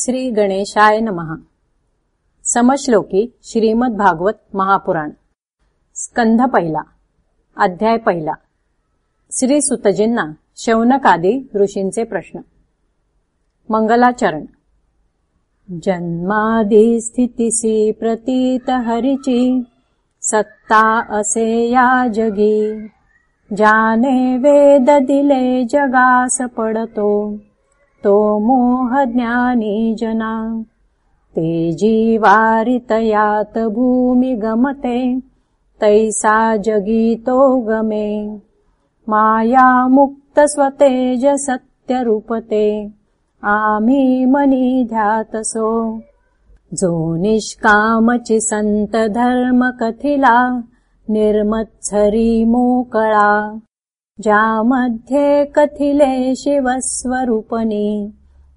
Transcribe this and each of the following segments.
श्री गणेशाय नमः। समश्लोकी श्रीमद्भागवत महापुराण। स्कंध पहिला। अध्याय पहिला। श्री सुतजींना शौनकादी ऋषींचे प्रश्न। मंगलाचरण। जन्मादी स्थितीसी प्रतीत हरिची। सत्ता असे या जगी। जाने वेद दिले जगास पडतो। तो मोह जना ते जीवारितयात भूमि गमते तैसा जगीतो गमे माया मुक्त स्वतेज सत्यरूपते आमी मनी ध्यातसो। जो निष्कामचि संत धर्म कथिला निर्मत्सरी मोकळा ज्यामध्ये कथिले शिवस्वरूपनी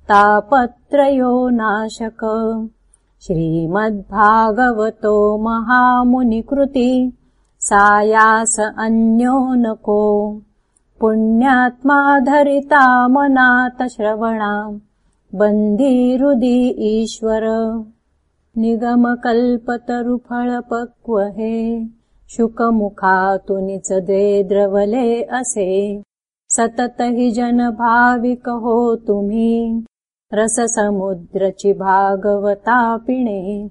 तापत्रयो नाशक। श्रीमद्भागवतो महामुनिकृति सायास अन्यो नको। पुण्यात्मा धरिता मनात श्रवणा बन्धीरुदि ईश्वर द्वे द्रवले असे। सतत हि जन भाविक हो तुम्ही। रस समुद्रची भागवता पिणे।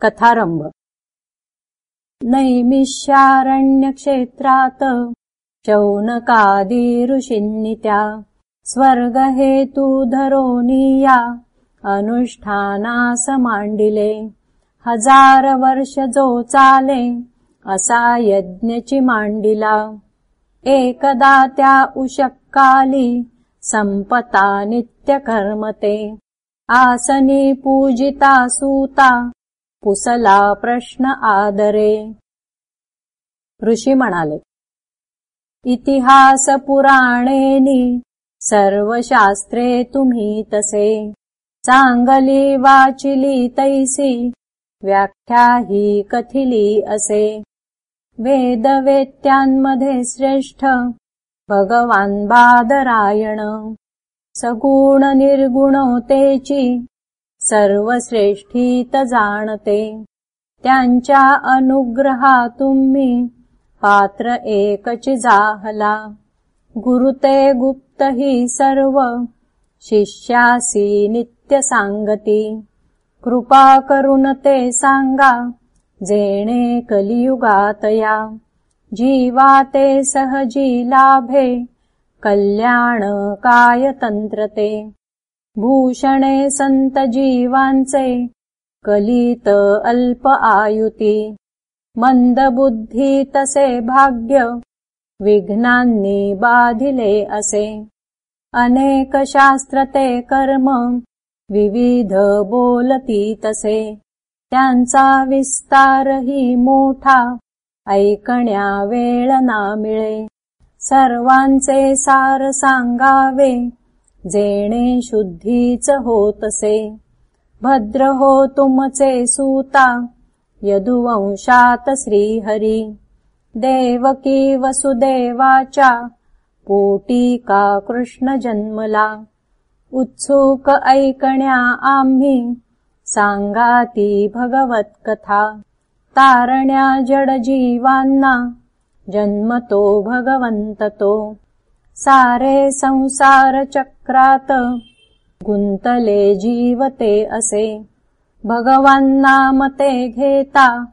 कथारंभ। नैमिष्यारण्यक्षेत्रात शौनकादी ऋषिन्नित्या स्वर्ग हेतु धरोनीया अनुष्ठानास मांडिले हजार वर्ष जो चाले असा यज्ञची मांडिला. एकदा त्या उशक्काली संपता नित्यकर्मते आसनी पूजिता सूता पुसला प्रश्न आदरे. ऋषी म्हणाले इतिहास पुराणेनी सर्व शास्त्रे तुम्ही तसे. चांगली वाचिली तैसी व्याख्या ही कथिली असे. वेदवेत्यांमध्ये श्रेष्ठ भगवान बादरायण. सगुण निर्गुणतेची सर्वश्रेष्ठीत जाणते. त्यांच्या अनुग्रहा तुम्ही पात्र एकच जाहला. गुरुते गुप्त ही सर्व शिष्यासी नित्य सांगती कृपा करुण ते सांगा जेणे कलियुगातया जीवाते सहजी लाभे कल्याण काय तंत्रते भूषणे संत जीवांचे कलित अल्प आयुती. मंद बुद्धी तसे भाग्य विघ्नांनी बाधिले असे. अनेक शास्त्रते कर्म विविध बोलती तसे. त्यांचा विस्तारही मोठा. ऐकण्या वेळ ना मिळे. सर्वांचे सार सांगावे. जेणे शुद्धीच होतसे. भद्र हो तुमचे सूता. यदुवंशात श्रीहरी. देवकी वसुदेवाचा पोटी का कृष्ण जन्मला उत्सुक ऐकण्या आम्ही सांगाती भगवत कथा तारण्या जड जीवांना जन्मतो भगवंततो. सारे संसार चक्रात गुंतले जीवते असे. भगवांना मते घेता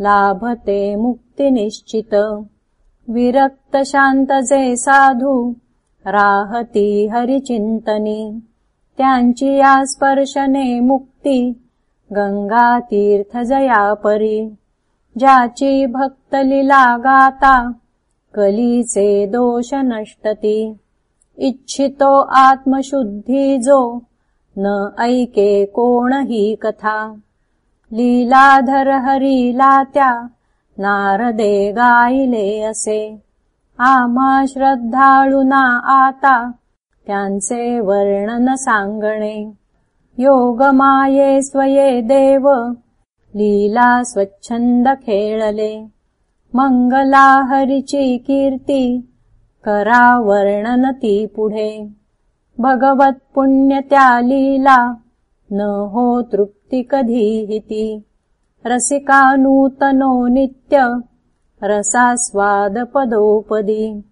लाभते मुक्ती निश्चित. विरक्त शांत जे साधू राहती हरिचिंतनी त्यांची या स्पर्शने मुक्ती गंगा तीर्थ जया भक्त लीला गाता कलीचे दोष नष्टती. इच्छितो आत्मशुद्धी जो न ऐके कोणही कथा. लीलाधर हरीला त्या नारदे गायले असे. आमा श्रद्धाळुना आता त्यांचे वर्णन सांगणे. योग माये स्वये देव लीला स्वच्छंद खेळले. मंगला हरिची कीर्ती करा वर्णन ती पुढे. भगवत्पुण्यत्या लीला न हो तृप्ति कधीहिति रसिका नूतनो नित्य रसास्वादपदोपदी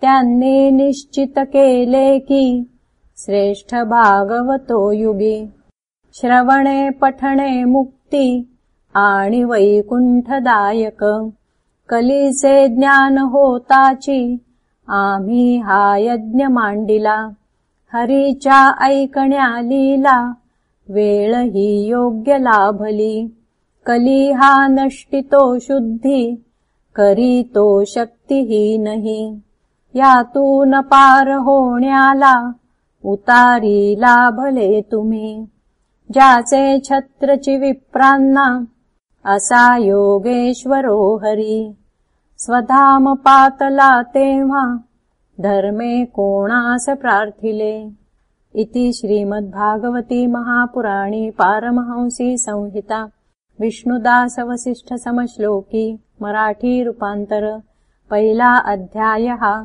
त्यान्ने निश्चित केले की श्रेष्ठ भागवतो युगे. श्रवणे पठणे मुक्ति आणि वैकुण्ठदायक कलिसे ज्ञान होताची आम्ही हा यज्ञ मांडिला. हरीच्या ऐकण्या लीला वेळ ही योग्य लाभली. कली हा नष्टितो शुद्धी करी तो शक्तिहीनही यातून पार होण्याला उतारी लाभले तुम्ही. ज्याचे छत्रचि विप्रान्ना असा योगेश्वरो हरी. स्वधाम पातला तेव्हा धर्मे कोणास प्रार्थिले. इति श्रीमद्भागवती महापुराणी पारमहंसी संहिता. विष्णुदास वसिष्ठ समश्लोकी मराठी रूपांतर पहिला अध्यायः